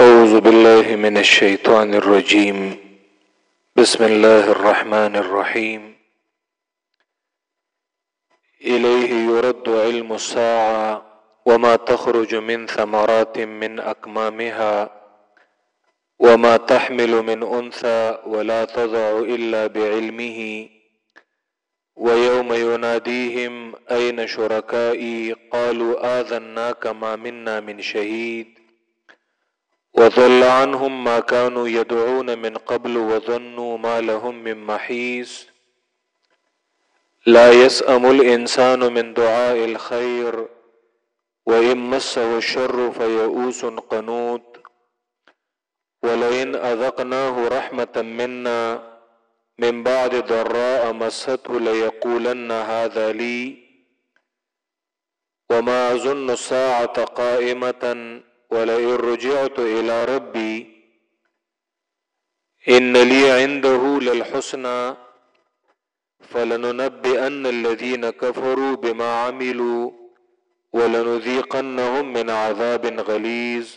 أعوذ بالله من الشيطان الرجيم. بسم الله الرحمن الرحيم. إليه يرد علم الساعة وما تخرج من ثمرات من أكمامها وما تحمل من أنثى ولا تضع إلا بعلمه. ويوم يناديهم أين شركائي؟ قالوا آذناك ما منا من شهيد. وضل عنهم ما كانوا يدعون من قبل وظنوا ما لهم من محيص. لا يسأم الإنسان من دعاء الخير، وإن مسه الشر فيئوس قنوت ولئن أذقناه رحمة منا من بعد ضراء مسته ليقولن هذا لي. وما أظن الساعة قائمة. ولئن رجعت إلى ربي إن لي عنده للحسنى فلننبئن الذين كفروا بما عملوا ولنذيقنهم من عذاب غليظ.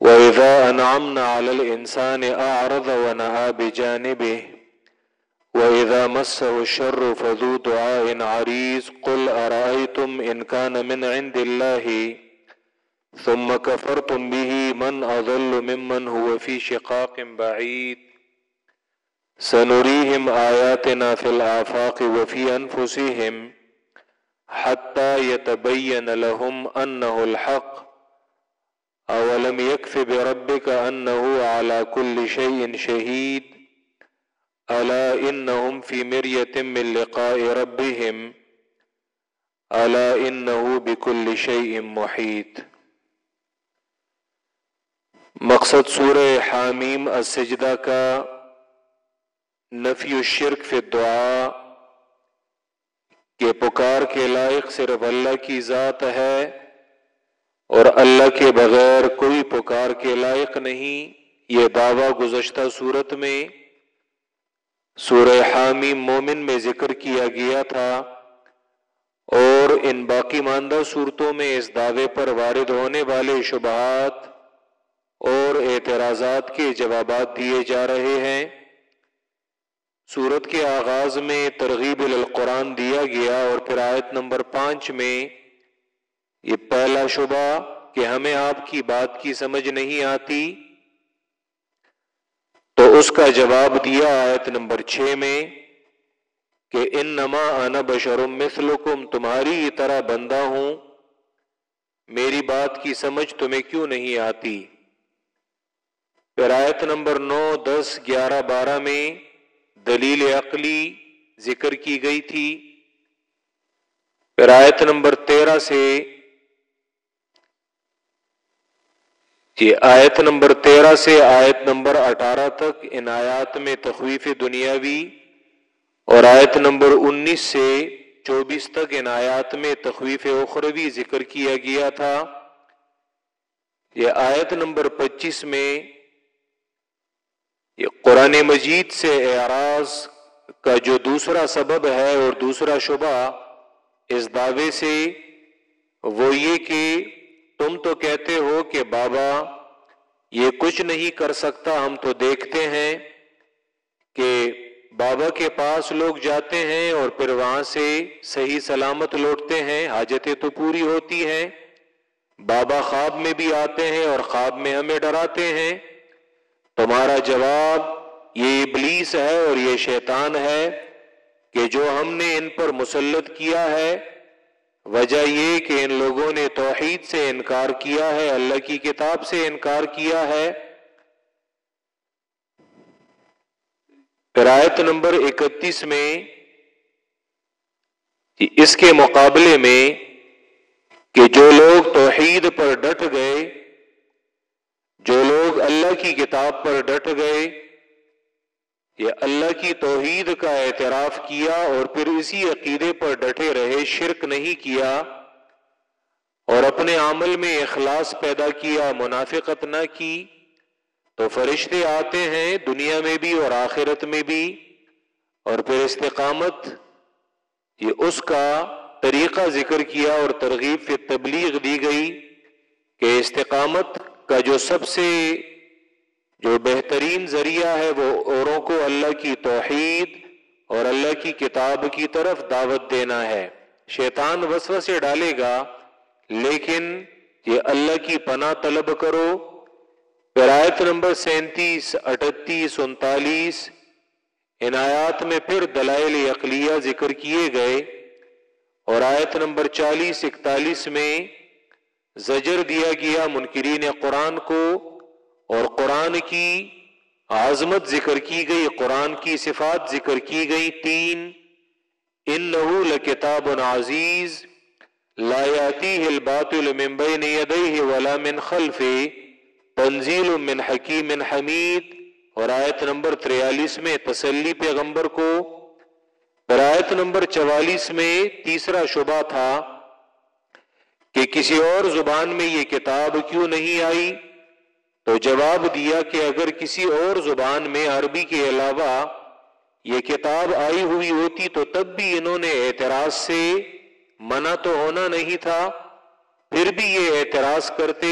وإذا أنعمنا على الإنسان أعرض ونأى بجانبه، وإذا مسه الشر فذو دعاء عريض. قل أرأيتم إن كان من عند الله ثم كفرتم به من أضل ممن هو في شقاق بعيد. سنريهم آياتنا في الآفاق وفي أنفسهم حتى يتبين لهم أنه الحق. أولم يكف بربك أنه على كل شيء شهيد. ألا إنهم في مرية من لقاء ربهم. ألا إنه بكل شيء محيط. مقصد سورہ حامیم السجدہ کا نفی الشرک فی الدعا کہ پکار کے لائق صرف اللہ کی ذات ہے اور اللہ کے بغیر کوئی پکار کے لائق نہیں۔ یہ دعویٰ گزشتہ صورت میں سورہ حامی مومن میں ذکر کیا گیا تھا اور ان باقی ماندہ صورتوں میں اس دعوے پر وارد ہونے والے شبہات اور اعتراضات کے جوابات دیے جا رہے ہیں۔ سورت کے آغاز میں ترغیب القرآن دیا گیا اور پھر آیت نمبر پانچ میں یہ پہلا شبہ کہ ہمیں آپ کی بات کی سمجھ نہیں آتی، تو اس کا جواب دیا آیت نمبر چھ میں کہ ان نما انا بشرم مثلکم، تمہاری طرح بندہ ہوں، میری بات کی سمجھ تمہیں کیوں نہیں آتی؟ پھر آیت نمبر نو، دس، گیارہ، بارہ میں دلیل عقلی ذکر کی گئی تھی۔ پھر آیت نمبر تیرہ سے یہ آیت نمبر تیرہ سے آیت نمبر اٹھارہ تک ان آیات میں تخویف دنیاوی اور آیت نمبر انیس سے چوبیس تک ان آیات میں تخویف اخروی ذکر کیا گیا تھا۔ یہ آیت نمبر پچیس میں یہ قرآن مجید سے اعراض کا جو دوسرا سبب ہے اور دوسرا شبہ اس دعوے سے وہ یہ کہ تم تو کہتے ہو کہ بابا یہ کچھ نہیں کر سکتا، ہم تو دیکھتے ہیں کہ بابا کے پاس لوگ جاتے ہیں اور پھر وہاں سے صحیح سلامت لوٹتے ہیں، حاجتیں تو پوری ہوتی ہیں۔ بابا خواب میں بھی آتے ہیں اور خواب میں ہمیں ڈراتے ہیں۔ تمہارا جواب یہ ابلیس ہے اور یہ شیطان ہے کہ جو ہم نے ان پر مسلط کیا ہے، وجہ یہ کہ ان لوگوں نے توحید سے انکار کیا ہے، اللہ کی کتاب سے انکار کیا ہے۔ آیت نمبر اکتیس میں اس کے مقابلے میں کہ جو لوگ توحید پر ڈٹ گئے جو لوگ اللہ کی کتاب پر ڈٹ گئے، یہ اللہ کی توحید کا اعتراف کیا اور پھر اسی عقیدے پر ڈٹے رہے، شرک نہیں کیا اور اپنے عمل میں اخلاص پیدا کیا، منافقت نہ کی۔ تو فرشتے آتے ہیں دنیا میں بھی اور آخرت میں بھی اور پھر استقامت، یہ اس کا طریقہ ذکر کیا اور ترغیب، پھر تبلیغ دی گئی کہ استقامت کا جو سب سے جو بہترین ذریعہ ہے وہ اوروں کو اللہ کی توحید اور اللہ کی کتاب کی طرف دعوت دینا ہے۔ شیطان وسو سے ڈالے گا، لیکن یہ اللہ کی پناہ طلب کرو۔ آیت نمبر سینتیس، اٹھتیس، انتالیس، ان آیات میں پھر دلائل اقلیہ ذکر کیے گئے۔ اور آیت نمبر چالیس، اکتالیس میں زجر دیا گیا منکرین قرآن کو اور قرآن کی عظمت ذکر کی گئی، قرآن کی صفات ذکر کی گئی۔ تین ان لہو لکتاب عزیز لایاتی ہل بات المبئی نے ولا من خلف تنزیل من حکیم حمید۔ اور آیت نمبر تریالیس میں تسلی پیغمبر کو۔ آیت نمبر چوالیس میں تیسرا شبہ تھا کہ کسی اور زبان میں یہ کتاب کیوں نہیں آئی؟ تو جواب دیا کہ اگر کسی اور زبان میں عربی کے علاوہ یہ کتاب آئی ہوئی ہوتی تو تب بھی انہوں نے اعتراض سے منع تو ہونا نہیں تھا، پھر بھی یہ اعتراض کرتے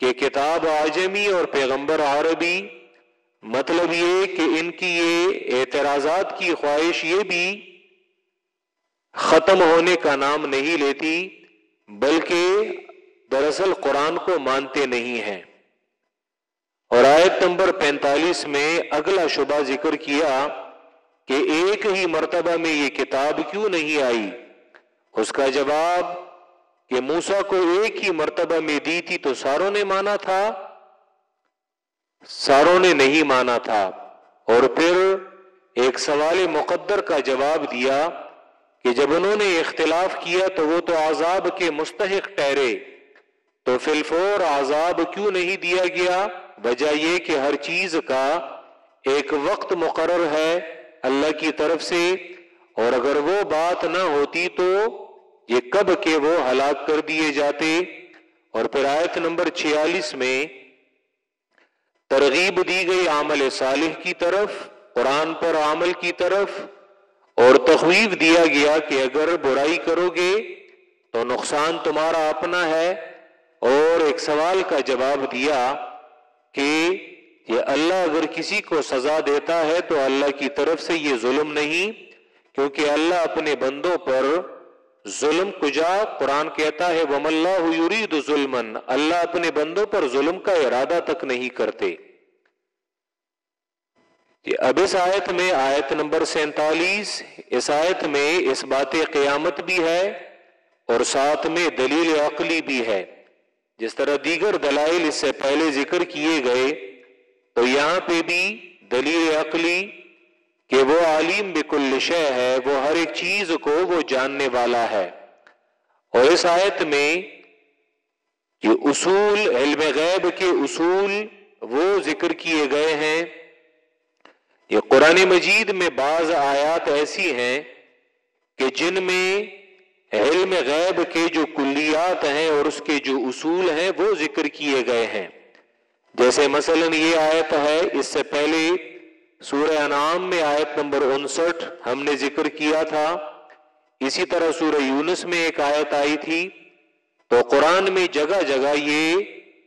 کہ کتاب آجمی اور پیغمبر عربی مطلب یہ کہ ان کی یہ اعتراضات کی خواہش یہ بھی ختم ہونے کا نام نہیں لیتی بلکہ دراصل قرآن کو مانتے نہیں ہیں۔ اور آیت نمبر پینتالیس میں اگلا شبہ ذکر کیا کہ ایک ہی مرتبہ میں یہ کتاب کیوں نہیں آئی؟ اس کا جواب کہ موسا کو ایک ہی مرتبہ میں دی تھی تو ساروں نے مانا تھا۔ ساروں نے نہیں مانا تھا۔ اور پھر ایک سوال مقدر کا جواب دیا کہ جب انہوں نے اختلاف کیا تو وہ تو عذاب کے مستحق ٹھہرے۔ تو فلفور عذاب کیوں نہیں دیا گیا؟ وجہ یہ کہ ہر چیز کا ایک وقت مقرر ہے اللہ کی طرف سے، اور اگر وہ بات نہ ہوتی تو یہ کب کے وہ ہلاک کر دیے جاتے۔ اور پھر آیت نمبر چھیالیس میں ترغیب دی گئی عمل صالح کی طرف، قرآن پر عمل کی طرف۔ اور تخویف دیا گیا کہ اگر برائی کرو گے تو نقصان تمہارا اپنا ہے۔ اور ایک سوال کا جواب دیا کہ یہ اللہ اگر کسی کو سزا دیتا ہے تو اللہ کی طرف سے یہ ظلم نہیں، کیونکہ اللہ اپنے بندوں پر ظلم کجا قرآن کہتا ہے وم اللہ یرید ظلم اللہ اپنے بندوں پر ظلم کا ارادہ تک نہیں کرتے۔ اب اس آیت میں آیت نمبر سینتالیس، اس آیت میں اس بات قیامت بھی ہے اور ساتھ میں دلیل عقلی بھی ہے۔ جس طرح دیگر دلائل اس سے پہلے ذکر کیے گئے، تو یہاں پہ بھی دلیل عقلی کہ وہ عالم بکل شے ہے، وہ ہر ایک چیز کو وہ جاننے والا ہے۔ اور اس آیت میں یہ اصول، علم غیب کے اصول وہ ذکر کیے گئے ہیں۔ یہ قرآن مجید میں بعض آیات ایسی ہیں کہ جن میں علم غیب کے جو کلیات ہیں اور اس کے جو اصول ہیں وہ ذکر کیے گئے ہیں۔ جیسے مثلا یہ آیت ہے، اس سے پہلے سورہ انعام میں آیت نمبر انسٹھ ہم نے ذکر کیا تھا۔ اسی طرح سورہ یونس میں ایک آیت آئی تھی۔ تو قرآن میں جگہ جگہ یہ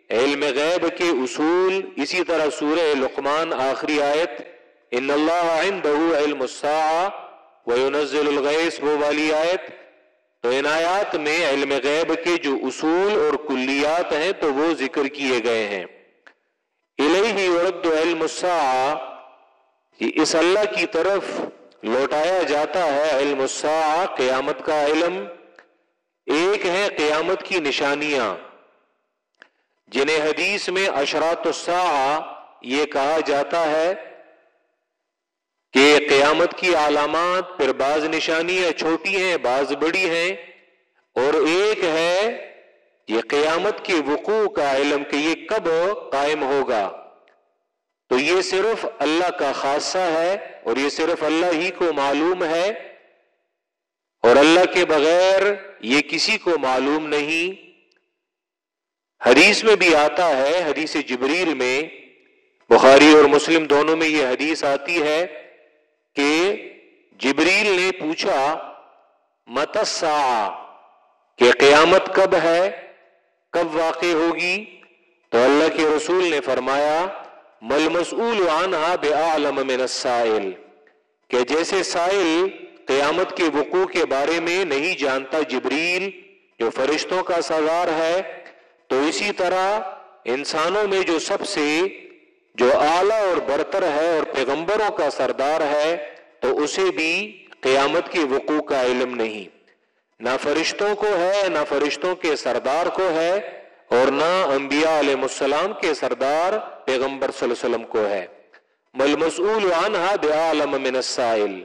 علم غیب کے اصول، اسی طرح سورہ لقمان آخری آیت ان اللہ علم الغیث، وہ والی آیت۔ تو ان آیات میں علم غیب کے جو اصول اور کلیات ہیں، تو وہ ذکر کیے گئے ہیں۔ علم اس اللہ کی طرف لوٹایا جاتا ہے علم الساعہ قیامت کا علم۔ ایک ہے قیامت کی نشانیاں، جنہیں حدیث میں اشرات الساعہ یہ کہا جاتا ہے۔ کہ قیامت کی علامات پھر بعض نشانیاں چھوٹی ہیں، بعض بڑی ہیں۔ اور ایک ہے یہ قیامت کے وقوع کا علم کہ یہ کب قائم ہوگا۔ تو یہ صرف اللہ کا خاصہ ہے اور یہ صرف اللہ ہی کو معلوم ہے۔ اور اللہ کے بغیر یہ کسی کو معلوم نہیں۔ حدیث میں بھی آتا ہے، حدیث جبریل میں، بخاری اور مسلم دونوں میں یہ حدیث آتی ہے۔ کہ جبریل نے پوچھا متسا کہ قیامت کب ہے؟ کب واقع ہوگی؟ تو اللہ کے رسول نے فرمایا مل مسول من السائل، کہ جیسے سائل قیامت کے وقوع کے بارے میں نہیں جانتا جبریل، جو فرشتوں کا سردار ہے، تو اسی طرح انسانوں میں جو سب سے جو اعلیٰ اور برتر ہے اور پیغمبروں کا سردار ہے، تو اسے بھی قیامت کے وقوع کا علم نہیں۔ نہ فرشتوں کو ہے، نہ فرشتوں کے سردار کو ہے، اور نہ انبیاء علیہ السلام کے سردار پیغمبر صلی اللہ علیہ وسلم کو ہے۔ مل مسول من السائل۔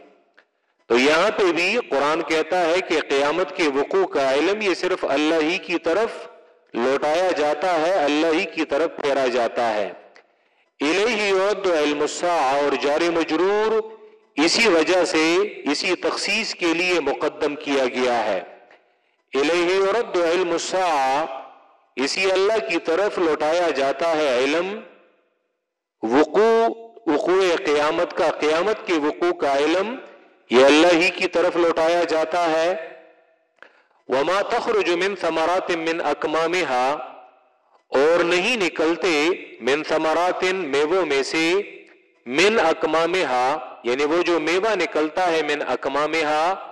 تو یہاں پہ بھی قرآن کہتا ہے کہ قیامت کے وقوع کا علم یہ صرف اللہ ہی کی طرف لوٹایا جاتا ہے، اللہ ہی کی طرف پھیرا جاتا ہے۔ علم اور جار مجرور اسی وجہ سے اسی تخصیص کے لیے مقدم کیا گیا ہے۔ علم اسی اللہ کی طرف لوٹایا جاتا ہے علم۔ وقوع وقوع قیامت کا، قیامت کے وقوع کا علم، یہ اللہ ہی کی طرف لوٹایا جاتا ہے۔ وما تخرج من ثمرات من اکمامہا اور نہیں نکلتے من ثمرات میووں میں سے من اکمامہا یعنی وہ جو میوہ نکلتا ہے من اکمامہا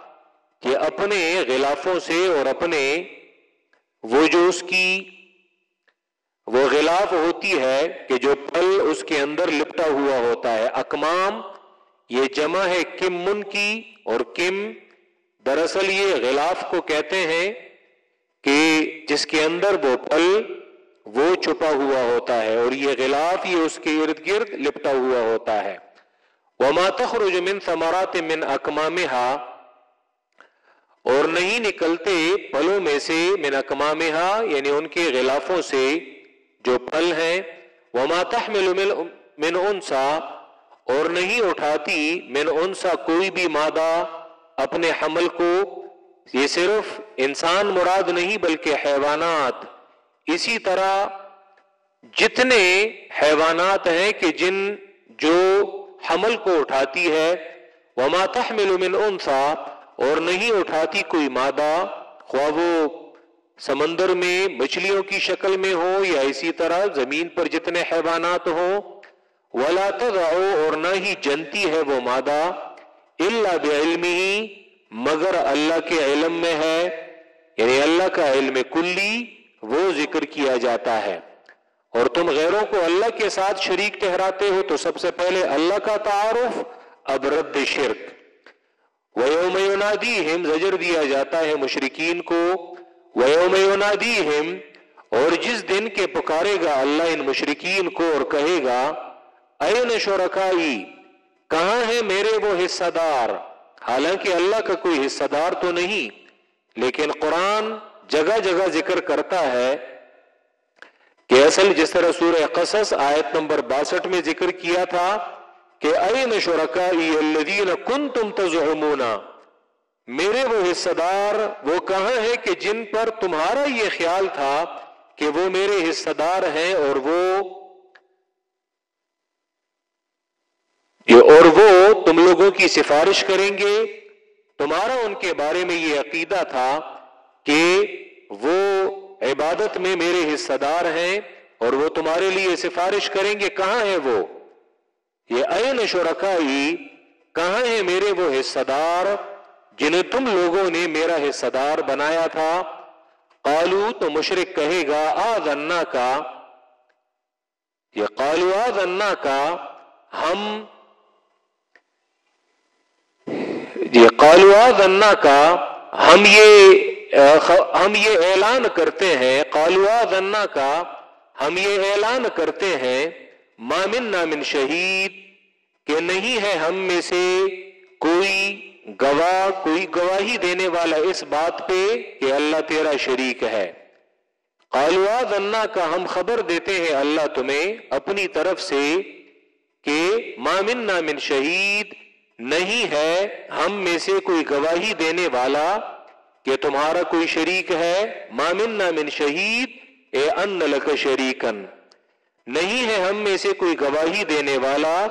کہ اپنے غلافوں سے اور اپنے وہ جو اس کی وہ غلاف ہوتی ہے کہ جو پل اس کے اندر لپٹا ہوا ہوتا ہے۔ اکمام یہ جمع ہے کم من کی اور کم دراصل یہ غلاف کو کہتے ہیں کہ جس کے اندر وہ پل وہ چھپا ہوا ہوتا ہے اور یہ غلاف یہ اس کے ارد گرد لپٹا ہوا ہوتا ہے۔ وما تخرج من ثمرات من اکمامہا اور نہیں نکلتے پلوں میں سے من اکمامہا یعنی ان کے غلافوں سے جو پل ہیں۔ وما تحمل من انسا اور نہیں اٹھاتی من انسا کوئی بھی مادہ اپنے حمل کو۔ یہ صرف انسان مراد نہیں بلکہ حیوانات۔ اسی طرح جتنے حیوانات ہیں کہ جن جو حمل کو اٹھاتی ہے، وما تحمل من انسا اور نہیں اٹھاتی کوئی مادہ، خواہ وہ سمندر میں، مچھلیوں کی شکل میں ہو یا اسی طرح زمین پر جتنے حیوانات ہوں، ولا تضعو اور نہ ہی جنتی ہے وہ مادہ اللہ بعلم ہی مگر اللہ کے علم میں ہے یعنی اللہ کا علم کلی وہ ذکر کیا جاتا ہے۔ اور تم غیروں کو اللہ کے ساتھ شریک ٹہراتے ہو تو سب سے پہلے اللہ کا تعارف، اب رد شرک۔ ویوم ینادیہم زجر دیا جاتا ہے مشرقین کو۔ ویوم اور جس دن کے پکارے گا اللہ ان مشرقین کو اور کہے گا این شرکائی، کہاں ہے میرے وہ حصہ دار؟ حالانکہ اللہ کا کوئی حصہ دار تو نہیں، لیکن قرآن جگہ جگہ ذکر کرتا ہے کہ اصل جس طرح سورہ قصص آیت نمبر باسٹھ میں ذکر کیا تھا کہ این شرکائی الذین کنتم تزعمون، میرے وہ حصہ دار وہ کہاں ہے کہ جن پر تمہارا یہ خیال تھا کہ وہ میرے حصہ دار ہیں اور وہ اور وہ تم لوگوں کی سفارش کریں گے؟ تمہارا ان کے بارے میں یہ عقیدہ تھا کہ وہ عبادت میں میرے حصہ دار ہیں اور وہ تمہارے لیے سفارش کریں گے کہاں ہے وہ؟ یہ این شرکائی کہاں ہے میرے وہ حصہ دار جنہیں تم لوگوں نے میرا حصہ دار بنایا تھا؟ قالو تو مشرق کہے گا آ کا۔ یہ قالو آ کا۔ ہم یہ قالوا ذنا کا۔ ہم یہ ہم یہ اعلان کرتے ہیں، قالوا ذنا کا، ہم یہ اعلان کرتے ہیں مامن نامن شہید، کہ نہیں ہے ہم میں سے کوئی گواہ، کوئی گواہی دینے والا اس بات پہ کہ اللہ تیرا شریک ہے۔ قالوا ذنا کا، ہم خبر دیتے ہیں اللہ تمہیں اپنی طرف سے کہ مامن نامن شہید، نہیں ہے ہم میں سے کوئی گواہی دینے والا کہ تمہارا کوئی شریک ہے مامن من شہید اے ان لک شریکن نہیں ہے ہم میں سے کوئی گواہی دینے والا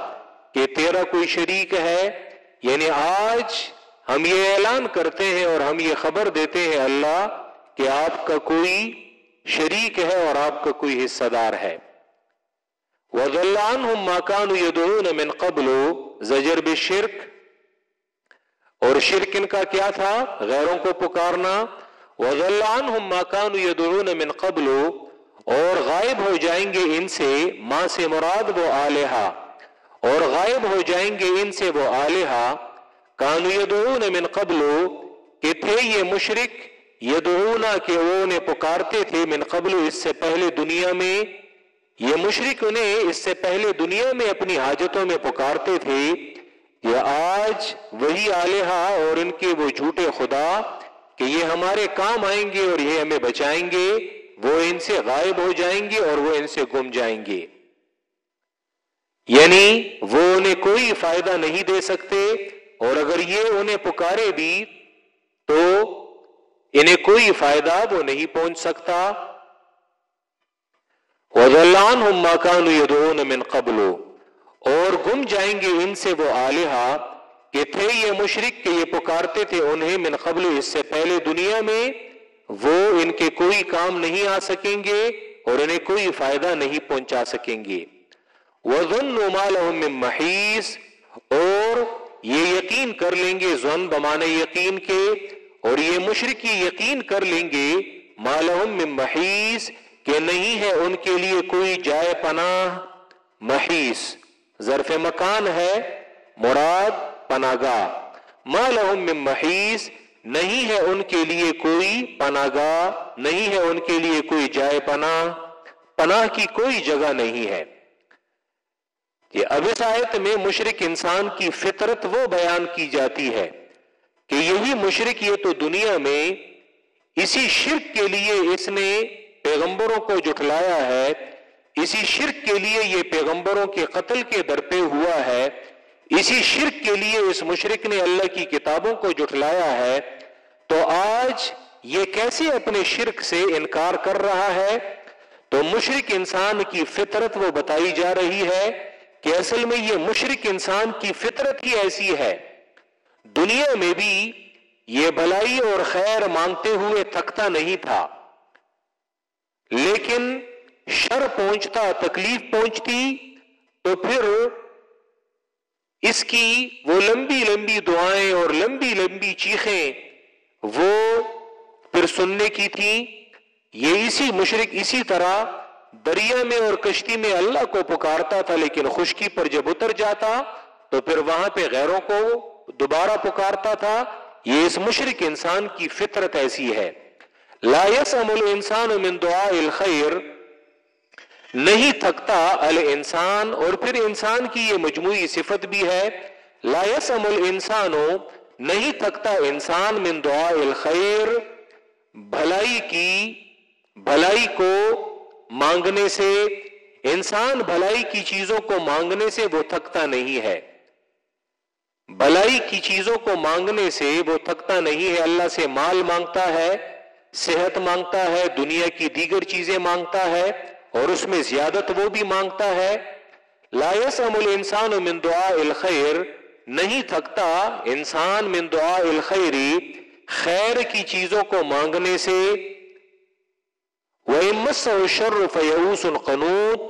کہ تیرا کوئی شریک ہے۔ یعنی آج ہم یہ اعلان کرتے ہیں اور ہم یہ خبر دیتے ہیں اللہ کہ آپ کا کوئی شریک ہے اور آپ کا کوئی حصہ دار ہے۔ وزلان ماکان یدعون من قبل، زجر بشرک اور شرک ان کا کیا تھا؟ غیروں کو پکارنا. وزلان ماکان یدعون من قبل. اور غائب ہو جائیں گے ان سے، ماں سے مراد وہ آلیہ اور غائب ہو جائیں گے ان سے وہ آلیہ کانو یدعون من قبل. کہ تھے یہ مشرک یدعونا کہ وہ انہیں پکارتے تھے من قبل، اس سے پہلے دنیا میں. یہ مشرک انہیں اس سے پہلے دنیا میں اپنی حاجتوں میں پکارتے تھے. یہ آج وہی آلیہ اور ان کے وہ جھوٹے خدا کہ یہ ہمارے کام آئیں گے اور یہ ہمیں بچائیں گے، وہ ان سے غائب ہو جائیں گے اور وہ ان سے گم جائیں گے۔ یعنی وہ انہیں کوئی فائدہ نہیں دے سکتے اور اگر یہ انہیں پکارے بھی تو انہیں کوئی فائدہ وہ نہیں پہنچ سکتا۔ من قبل۔ اور گم جائیں گے ان سے وہ آلیہ کہ تھے یہ مشرق کہ یہ پکارتے تھے انہیں من قبل، اس سے پہلے دنیا میں وہ ان کے کوئی کام نہیں آ سکیں گے اور انہیں کوئی فائدہ نہیں پہنچا سکیں گے۔ من محیث اور یہ یقین کر لیں گے زن بمانے یقین کے، اور یہ مشرقی یقین کر لیں گے مالحم محیث کہ نہیں ہے ان کے لیے کوئی جائے پناہ محیث ظرف مکان ہے، مراد پناگاہ۔ مالحم من محیث نہیں ہے ان کے لیے کوئی پناگاہ، نہیں ہے ان کے لیے کوئی جائے پناہ۔ پناہ کی کوئی جگہ نہیں ہے۔ یہ اب اس آیت میں مشرق انسان کی فطرت وہ بیان کی جاتی ہے کہ یہی مشرق یہ تو دنیا میں اسی شرک کے لیے اس نے پیغمبروں کو جٹلایا ہے اسی شرک کے لیے یہ پیغمبروں کے قتل کے درپے ہوا ہے۔ اسی شرک کے لیے اس مشرق نے اللہ کی کتابوں کو جٹلایا ہے۔ تو آج یہ کیسے اپنے شرک سے انکار کر رہا ہے؟ تو مشرق انسان کی فطرت وہ بتائی جا رہی ہے کہ اصل میں یہ مشرق انسان کی فطرت ہی ایسی ہے۔ دنیا میں بھی یہ بھلائی اور خیر مانگتے ہوئے تھکتا نہیں تھا۔ لیکن شر پہنچتا، تکلیف پہنچتی، تو پھر اس کی وہ لمبی لمبی دعائیں اور لمبی لمبی چیخیں وہ پھر سننے کی تھی یہ اسی مشرق اسی طرح دریا میں اور کشتی میں اللہ کو پکارتا تھا، لیکن خشکی پر جب اتر جاتا تو پھر وہاں پہ غیروں کو دوبارہ پکارتا تھا۔ یہ اس مشرق انسان کی فطرت ایسی ہے۔ لا يسم الانسان من دعاء الخیر نہیں تھکتا الانسان اور پھر انسان کی یہ مجموعی صفت بھی ہے، لا يسم الانسان، نہیں تھکتا انسان من دعاء الخیر، بھلائی کی، بھلائی کو مانگنے سے، انسان بھلائی کی چیزوں کو مانگنے سے وہ تھکتا نہیں ہے۔ بھلائی کی چیزوں کو مانگنے سے وہ تھکتا نہیں ہے، اللہ سے مال مانگتا ہے، صحت مانگتا ہے، دنیا کی دیگر چیزیں مانگتا ہے۔ اور اس میں زیادت وہ بھی مانگتا ہے لائس امل انسان من دعا الخیر، نہیں تھکتا انسان من دعا الخیری خیر کی چیزوں کو مانگنے سے۔ وہ شر فیوس قنوت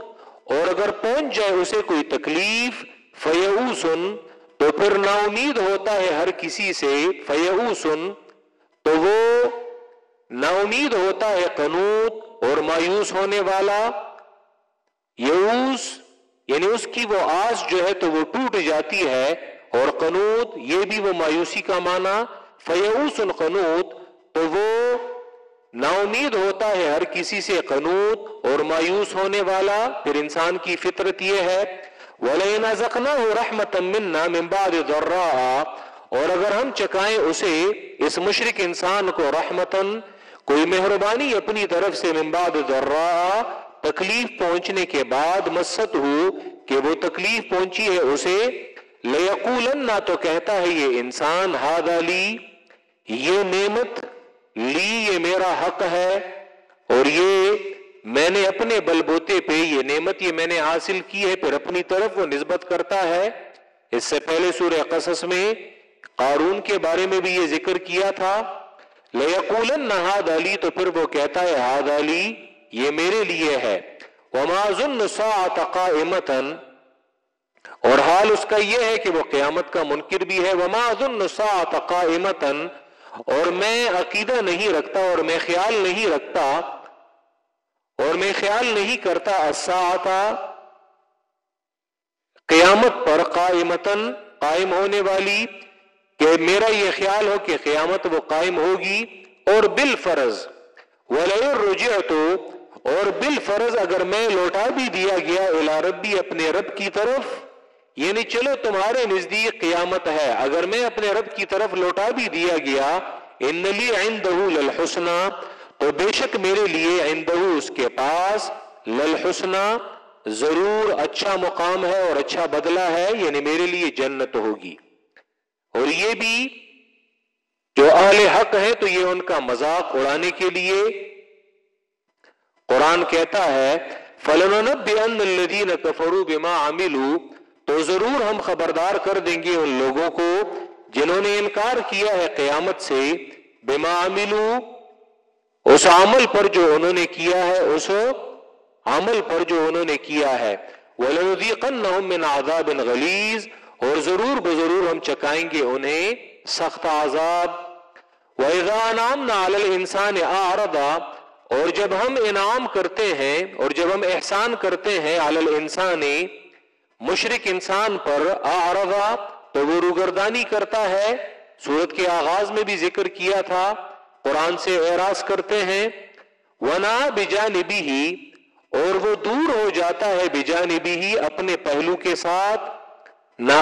اور اگر پہنچ جائے اسے کوئی تکلیف فیوسن تو پھر نا امید ہوتا ہے ہر کسی سے فیوسن تو وہ نا امید ہوتا ہے قنوت اور مایوس ہونے والا یوس یعنی اس کی وہ آس جو ہے تو وہ ٹوٹ جاتی ہے اور قنوت، یہ بھی وہ مایوسی کا معنی فیوس قنوت تو وہ نا امید ہوتا ہے ہر کسی سے قنوت اور مایوس ہونے والا، پھر انسان کی فطرت یہ ہے وَلَيْنَا زَقْنَهُ رَحْمَةً مِنَّا مِن بَعْدِ ضَرَّا اور اگر ہم چکائیں اسے، اس مشرق انسان کو رحمتن کوئی مہربانی اپنی طرف سے من بعد ضرا تکلیف پہنچنے کے بعد مست ہو کہ وہ تکلیف پہنچی ہے اسے لَيَقُولَنَّا تو کہتا ہے یہ انسان هَذَا لِي یہ نعمت، لی یہ میرا حق ہے، اور یہ میں نے اپنے بل بوتے پہ یہ نعمت یہ میں نے حاصل کی ہے، پھر اپنی طرف وہ نسبت کرتا ہے۔ اس سے پہلے سورہ قصص میں قارون کے بارے میں بھی یہ ذکر کیا تھا۔ لَيَقُولَنَّ هَادَ علی تو پھر وہ کہتا ہے ہاد علی یہ میرے لیے ہے۔ ومازن قائمتن اور حال اس کا یہ ہے کہ وہ قیامت کا منکر بھی ہے۔ ومازن قائمتن اور میں عقیدہ نہیں رکھتا اور میں خیال نہیں رکھتا۔ اور میں خیال نہیں کرتا اساتا قیامت پر قائمتن قائم ہونے والی۔ کہ میرا یہ خیال ہو کہ قیامت وہ قائم ہوگی اور بال فرض رجع تو اور بال فرض اگر میں لوٹا بھی دیا گیا الا ربی اپنے رب کی طرف یعنی چلو تمہارے نزدیک قیامت ہے، اگر میں اپنے رب کی طرف لوٹا بھی دیا گیا ان عندہ للحسنہ، تو بے شک میرے لیے عندہ اس کے پاس للحسنہ ضرور اچھا مقام ہے اور اچھا بدلہ ہے یعنی میرے لیے جنت ہوگی۔ اور یہ بھی جو اہل حق ہے تو یہ ان کا مذاق اڑانے کے لیے۔ قرآن کہتا ہے تو ضرور ہم خبردار کر دیں گے ان لوگوں کو جنہوں نے انکار کیا ہے قیامت سے۔ بما عملو اس عمل پر جو انہوں نے کیا ہے، اس عمل پر جو انہوں نے کیا ہے۔ وَلَنُذِيقَنَّهُم مِّنْ عَذَابٍ غَلِيظٍ۔ اور ضرور بضرور ہم چکائیں گے انہیں سخت عذاب۔ وَإِذَا نَعْمْنَا عَلَى الْإِنسَانِ اور جب ہم انعام کرتے ہیں، اور جب ہم احسان کرتے ہیں عَلَى الْإِنسَانِ مشرق انسان پر آرغا تو وہ روگردانی کرتا ہے۔ سورت کے آغاز میں بھی ذکر کیا تھا، قرآن سے اعراض کرتے ہیں۔ ونا بجانبی ہی اور وہ دور ہو جاتا ہے بجانبی ہی اپنے پہلو کے ساتھ۔ نہ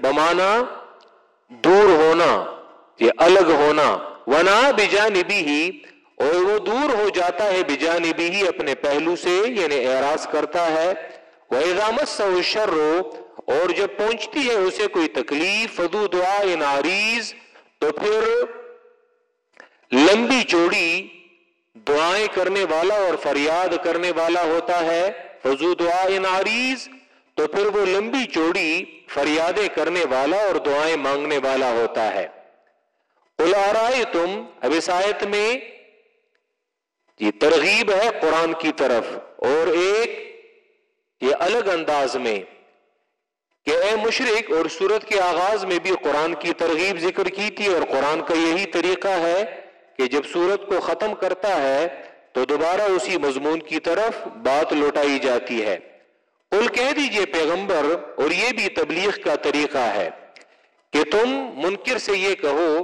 بمانا دور ہونا، یہ الگ ہونا۔ ونا بجانبی ہی اور وہ دور ہو جاتا ہے بجانبی ہی اپنے پہلو سے یعنی اعراض کرتا ہے۔ وہ اضامت سر اور جب پہنچتی ہے اسے کوئی تکلیف فدو دعا ناریز، تو پھر لمبی چوڑی دعائیں کرنے والا اور فریاد کرنے والا ہوتا ہے۔ فضو دعا ناریز۔ تو پھر وہ لمبی چوڑی فریادیں کرنے والا اور دعائیں مانگنے والا ہوتا ہے۔ رائے تم اب اس آیت میں یہ ترغیب ہے قرآن کی طرف۔ اور ایک یہ الگ انداز میں کہ اے مشرق، اور سورت کے آغاز میں بھی قرآن کی ترغیب ذکر کی تھی اور قرآن کا یہی طریقہ ہے۔ کہ جب سورت کو ختم کرتا ہے تو دوبارہ اسی مضمون کی طرف بات لوٹائی جاتی ہے۔ قل کہہ دیجیے پیغمبر، اور یہ بھی تبلیغ کا طریقہ ہے کہ تم منکر سے یہ کہو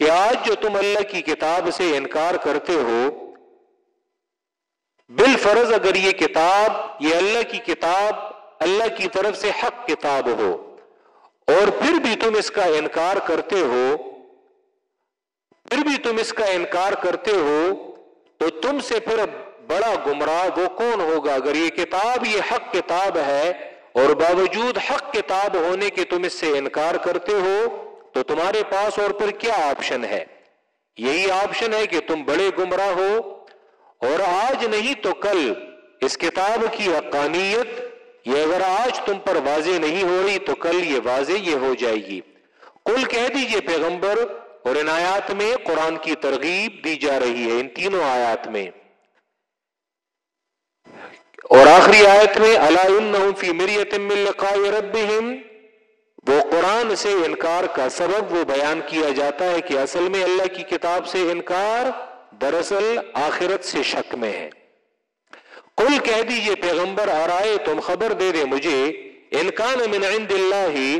کہ آج جو تم اللہ کی کتاب سے انکار کرتے ہو، بالفرض اگر یہ کتاب، یہ اللہ کی کتاب، اللہ کی طرف سے حق کتاب ہو، اور پھر بھی تم اس کا انکار کرتے ہو پھر بھی تم اس کا انکار کرتے ہو، تو تم سے پھر بڑا گمراہ وہ کون ہوگا؟ اگر یہ کتاب، یہ حق کتاب ہے اور باوجود حق کتاب ہونے کے تم اس سے انکار کرتے ہو، تو تمہارے پاس اور پھر کیا آپشن ہے؟ یہی آپشن ہے کہ تم بڑے گمراہ ہو اور آج نہیں تو کل۔ اس کتاب کی حقانیت، یہ اگر آج تم پر واضح نہیں ہو رہی، تو کل یہ واضح یہ ہو جائے گی۔ کل کہہ دیجیے پیغمبر اور ان آیات میں قرآن کی ترغیب دی جا رہی ہے، ان تینوں آیات میں۔ اور آخری آیت میں اللہ فی مریت ربہم۔ وہ قرآن سے انکار کا سبب وہ بیان کیا جاتا ہے کہ اصل میں اللہ کی کتاب سے انکار دراصل آخرت سے شک میں ہے۔ کل کہہ دیجیے، پیغمبر آ تم خبر دے دے مجھے انکان من عند اللہ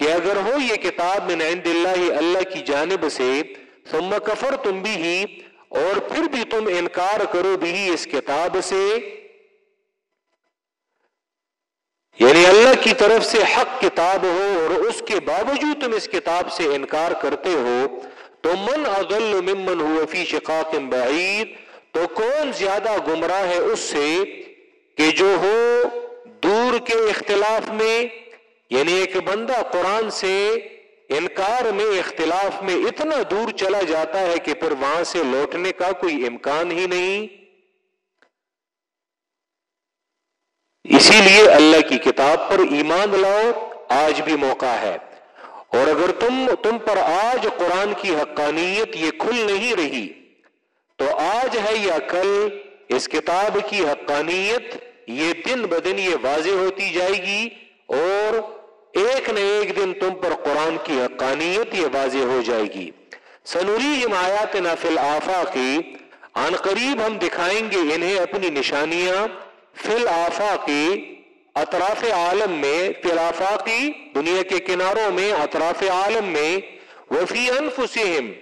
کہ اگر ہو یہ کتاب من عند اللہ اللہ کی جانب سے، ثم کفر تم بھی ہی، اور پھر بھی تم انکار کرو بھی اس کتاب سے۔ یعنی اللہ کی طرف سے حق کتاب ہو اور اس کے باوجود تم اس کتاب سے انکار کرتے ہو، تو من اضل ممن ہوا فی شقاق بعید۔ تو کون زیادہ گمراہ ہے اس سے کہ جو ہو دور کے اختلاف میں؟ یعنی ایک بندہ قرآن سے انکار میں، اختلاف میں اتنا دور چلا جاتا ہے کہ پھر وہاں سے لوٹنے کا کوئی امکان ہی نہیں۔ اسی لیے اللہ کی کتاب پر ایمان لاؤ، آج بھی موقع ہے۔ اور اگر تم تم پر آج قرآن کی حقانیت یہ کھل نہیں رہی، تو آج ہے یا کل اس کتاب کی حقانیت یہ دن بدن یہ واضح ہوتی جائے گی اور ایک نہ ایک دن تم پر قرآن کی حقانیت یہ واضح ہو جائے گی۔ سنوری حمایات نفل آفا کی عن قریب ہم دکھائیں گے انہیں اپنی نشانیاں۔ فل آفا کی اطراف عالم میں، فی الافاقی دنیا کے کناروں میں، اطراف عالم میں۔ وفی انفسہم،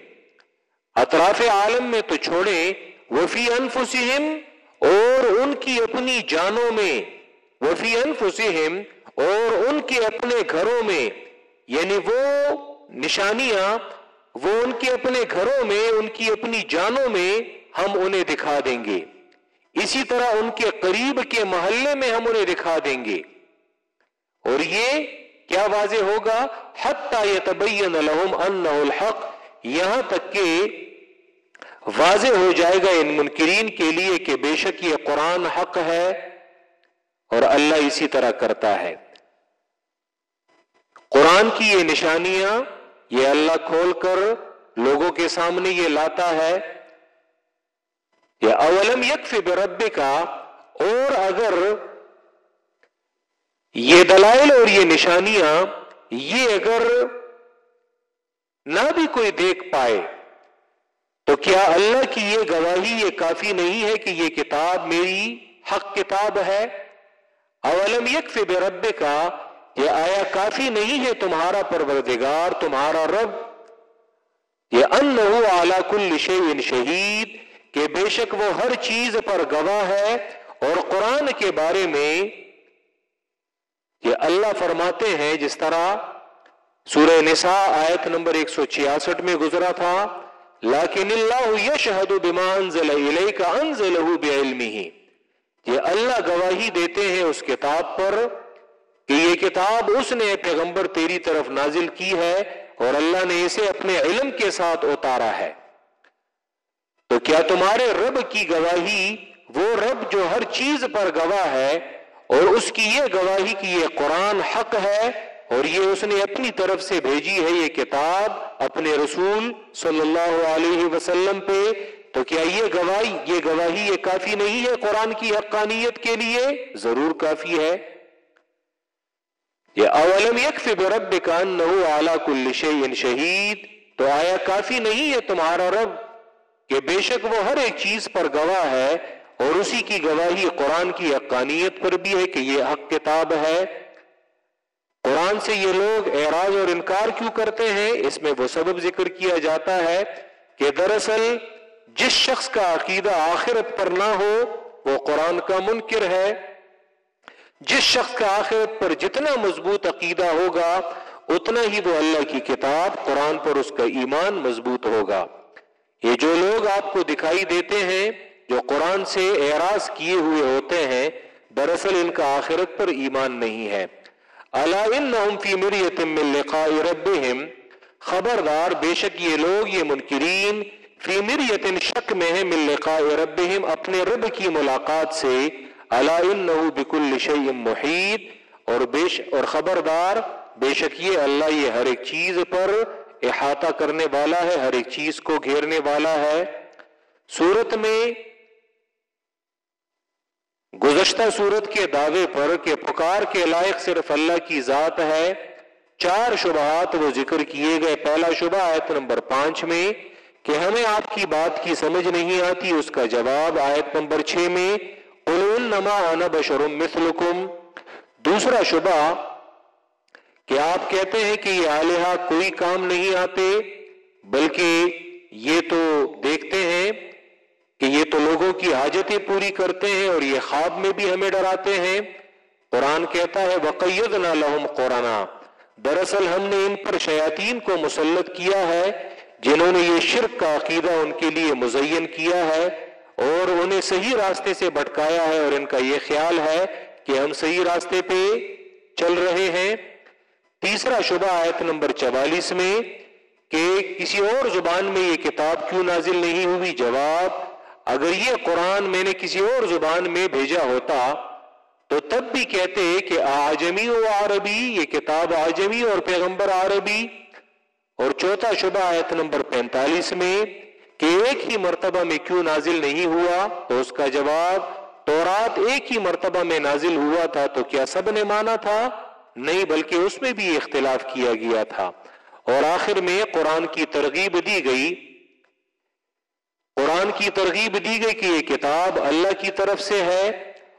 اطراف عالم میں تو چھوڑیں۔ وفی انفسہم، اور ان کی اپنی جانوں میں۔ وفی انفسہم اور ان کے اپنے گھروں میں یعنی وہ نشانیاں، وہ ان کے اپنے گھروں میں، ان کی اپنی جانوں میں ہم انہیں دکھا دیں گے۔ اسی طرح ان کے قریب کے محلے میں ہم انہیں دکھا دیں گے۔ اور یہ کیا واضح ہوگا؟ حتی یتبین لهم انه الحق۔ یہاں تک کہ واضح ہو جائے گا ان منکرین کے لیے کہ بے شک یہ قرآن حق ہے اور اللہ اسی طرح کرتا ہے۔ قرآن کی یہ نشانیاں یہ اللہ کھول کر لوگوں کے سامنے یہ لاتا ہے یہ اولم یکف برب کا اور اگر یہ دلائل اور یہ نشانیاں یہ اگر نہ بھی کوئی دیکھ پائے، تو کیا اللہ کی یہ گواہی یہ کافی نہیں ہے کہ یہ کتاب میری حق کتاب ہے؟ اولم یکف برب کا یہ آیا کافی نہیں ہے تمہارا پروردگار، تمہارا رب۔ یہ ان اعلی کل شعین شہید، کہ بے شک وہ ہر چیز پر گواہ ہے۔ اور قرآن کے بارے میں یہ اللہ فرماتے ہیں، جس طرح سورہ نساء آیت نمبر 166 میں گزرا تھا، لیکن اللہ یشہد بما انزل الیک انزلہ بعلمہ۔ یہ اللہ گواہی دیتے ہیں اس کتاب پر کہ یہ کتاب اس نے پیغمبر تیری طرف نازل کی ہے اور اللہ نے اسے اپنے علم کے ساتھ اتارا ہے۔ تو کیا تمہارے رب کی گواہی وہ رب جو ہر چیز پر گواہ ہے اور اس کی یہ گواہی کی یہ قرآن حق ہے اور یہ اس نے اپنی طرف سے بھیجی ہے یہ کتاب اپنے رسول صلی اللہ علیہ وسلم پہ، تو کیا یہ گواہی یہ گواہی یہ کافی نہیں ہے قرآن کی حقانیت کے لیے؟ ضرور کافی ہے۔ یہ اولم یکف برب کا نہو کل شعین شہید؟ تو آیا کافی نہیں ہے تمہارا رب کہ بے شک وہ ہر ایک چیز پر گواہ ہے اور اسی کی گواہی قرآن کی حقانیت پر بھی ہے کہ یہ حق کتاب ہے؟ قرآن سے یہ لوگ اعراض اور انکار کیوں کرتے ہیں؟ اس میں وہ سبب ذکر کیا جاتا ہے کہ دراصل جس شخص کا عقیدہ آخرت پر نہ ہو، وہ قرآن کا منکر ہے۔ جس شخص کا آخرت پر جتنا مضبوط عقیدہ ہوگا، اتنا ہی وہ اللہ کی کتاب قرآن پر اس کا ایمان مضبوط ہوگا۔ یہ جو لوگ آپ کو دکھائی دیتے ہیں، جو قرآن سے اعراض کیے ہوئے ہوتے ہیں، دراصل ان کا آخرت پر ایمان نہیں ہے۔ خبردار، بے شک یہ لوگ، یہ منکرین، فی مریت شک میں ہے من لقاء ربهم اپنے رب کی ملاقات سے۔ اللہ بکل شیء محیط، اور بیش اور خبردار، بے شک یہ اللہ یہ ہر ایک چیز پر احاطہ کرنے والا ہے، ہر ایک چیز کو گھیرنے والا ہے۔ سورت میں گزشتہ صورت کے دعوے پر کہ پکار کے لائق صرف اللہ کی ذات ہے، چار شبہات وہ ذکر کیے گئے۔ پہلا شبہ آیت نمبر پانچ میں کہ ہمیں آپ کی بات کی سمجھ نہیں آتی، اس کا جواب آیت نمبر چھ میں انما انا بشر مثلکم۔ دوسرا شبہ کہ آپ کہتے ہیں کہ یہ آلیہ کوئی کام نہیں آتے، بلکہ یہ تو دیکھتے ہیں کہ یہ تو لوگوں کی حاجتیں پوری کرتے ہیں اور یہ خواب میں بھی ہمیں ڈراتے ہیں۔ قرآن کہتا ہے وقید نہ لہم قرآن دراصل ہم نے ان پر شیاطین کو مسلط کیا ہے، جنہوں نے یہ شرک کا عقیدہ ان کے لیے مزین کیا ہے۔ اور انہیں صحیح راستے سے بھٹکایا ہے اور ان کا یہ خیال ہے کہ ہم صحیح راستے پہ چل رہے ہیں۔ تیسرا شبہ آیت نمبر چوالیس میں کہ کسی اور زبان میں یہ کتاب کیوں نازل نہیں ہوئی؟ جواب، اگر یہ قرآن میں نے کسی اور زبان میں بھیجا ہوتا تو تب بھی کہتے کہ آجمی و عربی، یہ کتاب آجمی اور پیغمبر عربی۔ اور چوتھا شبہ آیت نمبر پینتالیس میں کہ ایک ہی مرتبہ میں کیوں نازل نہیں ہوا؟ تو اس کا جواب، تورات ایک ہی مرتبہ میں نازل ہوا تھا تو کیا سب نے مانا تھا؟ نہیں، بلکہ اس میں بھی اختلاف کیا گیا تھا۔ اور آخر میں قرآن کی ترغیب دی گئی۔ قرآن کی ترغیب دی گئی کہ یہ کتاب اللہ کی طرف سے ہے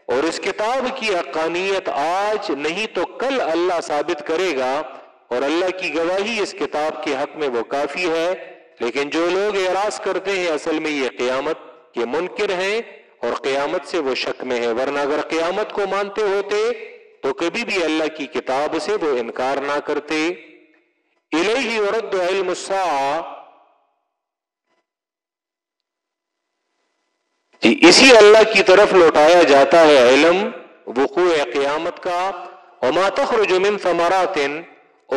اور اس کتاب کی حقانیت آج نہیں تو کل اللہ ثابت کرے گا اور اللہ کی گواہی اس کتاب کے حق میں وہ کافی ہے۔ لیکن جو لوگ اعراض کرتے ہیں اصل میں یہ قیامت کے منکر ہیں اور قیامت سے وہ شک میں ہے ورنہ اگر قیامت کو مانتے ہوتے تو کبھی بھی اللہ کی کتاب سے وہ انکار نہ کرتے۔ علم جی اسی اللہ کی طرف لوٹایا جاتا ہے علم، وقوع قیامت کا۔ وما تخرج من ثمرات۔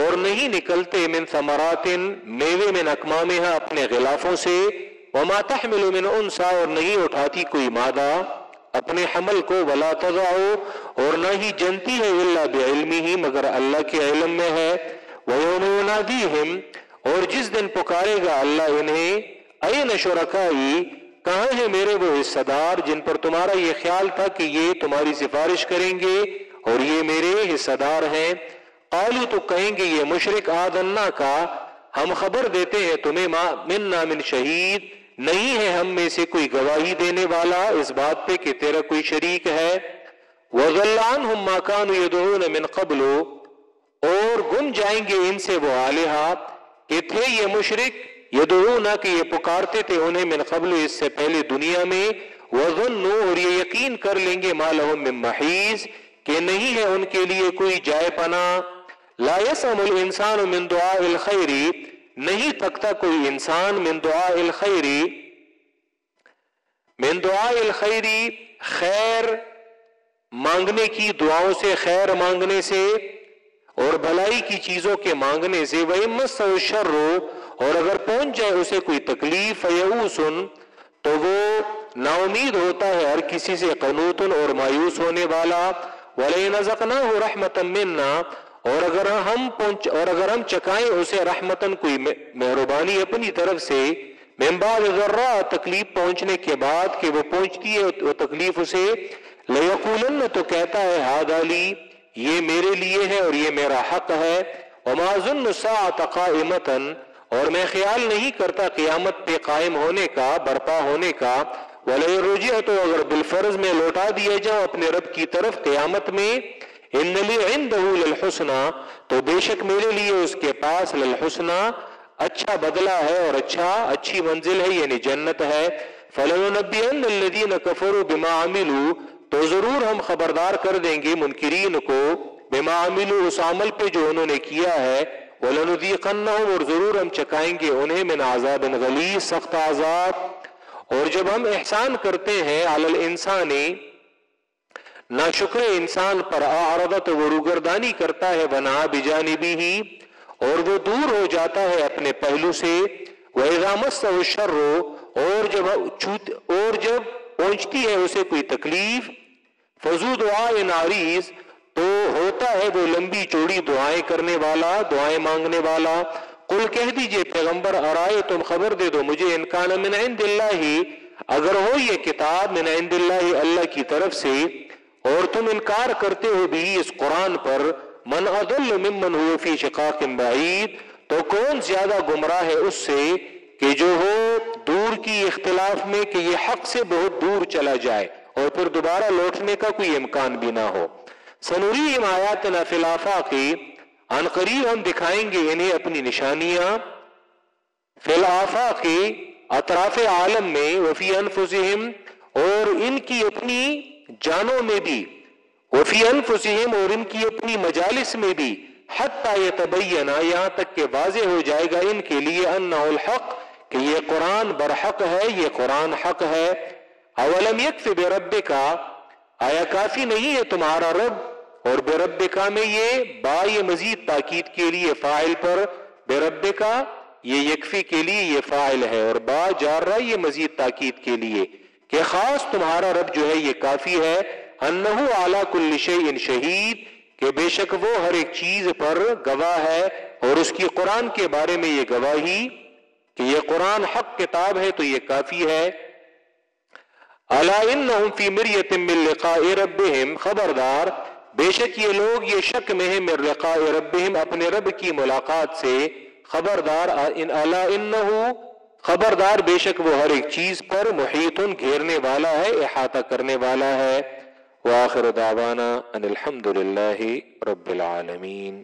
اور نہیں نکلتے من ثمرات میوے من اکمامها اپنے غلافوں سے، وما تحمل من انسا، اور نہیں اٹھاتی کوئی مادہ، اپنے حمل کو ولا تضعو، اور نہ ہی جنتی ہے اللہ بعلمی ہی، مگر اللہ کے علم میں ہے۔ وَيَوْمَ يُنَادِيهِمْ، اور جس دن پکارے گا اللہ انہیں این شرکائی، کہاں ہیں میرے وہ حصہ دار جن پر تمہارا یہ خیال تھا کہ یہ تمہاری سفارش کریں گے، اور یہ میرے حصہ دار ہیں؟ قالو تو کہیں گے یہ مشرق آدنا کا، ہم خبر دیتے ہیں تمہیں من من شہید، نہیں ہے ہم میں سے کوئی گواہی دینے والا، اس بات پہ کہ تیرا کوئی شریک ہے۔ وَغَلَّعَنْهُمْ مَا كَانُوا يَدْعُونَ مِنْ قَبْلُ، اور گم جائیں گے ان سے وہ آلہا کہ تھے یہ مشرق، یدعونا کہ یہ پکارتے تھے انہیں من قبل اس سے پہلے دنیا میں۔ وظنوا، اور یہ یقین کر لیں گے ما لهم من محیز کہ نہیں ہے ان کے لیے کوئی جائے پناہ۔ لا يسم الانسان من دعاء الخير، نہیں تھکتا کوئی انسان من دعاء الخير۔ من دعاء الخير خیر مانگنے کی، دعاؤں سے خیر مانگنے سے اور بھلائی کی چیزوں کے مانگنے سے۔ وہ مس شر اور اگر پہنچ جائے اسے کوئی تکلیف سن تو وہ نا امید ہوتا ہے ہر کسی سے قنوتن اور مایوس ہونے والا۔ وَلَيْنَزَقْنَاهُ رَحْمَةً مِنَّا اور اگر ہم پہنچ اور اگر ہم چکائیں اسے رحمتن کوئی مہربانی اپنی طرف سے، من بعد ذرہ تکلیف پہنچنے کے بعد کہ وہ پہنچتی ہے وہ تکلیف اسے، لَيَقُولَنَّ تو کہتا ہے ہاد علی یہ میرے لیے ہے اور یہ میرا حق ہے، وَمَا ظُنُّ سَاعَةَ اور میں خیال نہیں کرتا قیامت پہ قائم ہونے کا، برپا ہونے کا ولی رجع تو اگر بالفرض میں لوٹا دیا جاؤ اپنے رب کی طرف قیامت میں للحسنہ، تو بے شک میرے لیے اس کے پاس للحسنہ اچھا بدلہ ہے اور اچھا اچھی منزل ہے یعنی جنت ہے۔ فَلَوْنَبِّيَنَّ الَّذِينَ كَفَرُوا بِمَا عَمِلُوا، تو ضرور ہم خبردار کر دیں گے منکرین کو بما عملوا، اس عمل پہ جو انہوں نے کیا ہے۔ وَلَنُذِيقَنَّهُمْ اور ضرور ہم چکائیں گے انہیں من عذاب غلیظ، سخت عذاب۔ اور جب ہم احسان کرتے ہیں علی الانسان ناشکر انسان پر اعرضت وہ روگردانی کرتا ہے بنا بجانبی ہی اور وہ دور ہو جاتا ہے اپنے پہلو سے۔ وَإِذَا مَسَّهُ الشَّرُّ، اور جب اور جب پہنچتی ہے، اسے کوئی تکلیف۔ فضو دعا ناریز تو ہوتا ہے وہ لمبی چوڑی دعائیں کرنے والا، دعائیں مانگنے والا۔ قل کہہ دیجیے، پیغمبر ارائے تم خبر دے دو مجھے انکان من عند اللہ۔ اگر ہو یہ کتاب من عند اللہ اللہ کی طرف سے اور تم انکار کرتے ہو بھی اس قرآن پر، من اضل ممن ہو فی شقاق بعید، تو کون زیادہ گمراہ ہے اس سے کہ جو ہو دور کی اختلاف میں کہ یہ حق سے بہت دور چلا جائے اور پھر دوبارہ لوٹنے کا کوئی امکان بھی نہ ہو۔ سنوری آیات نفلافا کی ان قریب ہم دکھائیں گے انہیں اپنی نشانیاں۔ فلافا کی اطراف عالم میں، وفی انفسہم، اور ان کی اپنی جانوں میں بھی، وفی انفسہم اور ان کی اپنی مجالس میں بھی، حتی یتبینہ یہاں تک کہ واضح ہو جائے گا ان کے لیے انہا الحق کہ یہ قرآن برحق ہے، یہ قرآن حق ہے۔ اولم یکف بربکا آیا کافی نہیں ہے تمہارا رب؟ اور بے رب کا میں یہ با یہ مزید تاکید کے لیے فائل پر بے رب کا یہ یکفی کے لیے یہ فائل ہے، اور با جار رہا یہ مزید تاکید کے لیے۔ کہ خاص تمہارا رب جو ہے یہ کافی ہے، انہو اعلیٰ کل شہید، کہ بے شک وہ ہر ایک چیز پر گواہ ہے اور اس کی قرآن کے بارے میں یہ گواہی کہ یہ قرآن حق کتاب ہے تو یہ کافی ہے۔ فی مریت من لقاء ربهم خبردار، بے شک یہ لوگ یہ شک میں ہیں من لقاء ربهم اپنے رب کی ملاقات سے، خبردار ان خبردار بے شک وہ ہر ایک چیز پر محیط گھیرنے والا ہے، احاطہ کرنے والا ہے۔ وآخر دعوانا ان الحمد للہ رب العالمین۔